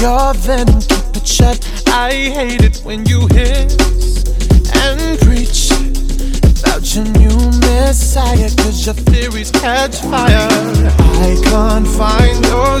Your venom, keep it shut. I hate it when you hiss and preach about your new messiah, cause your theories catch fire. I can't find your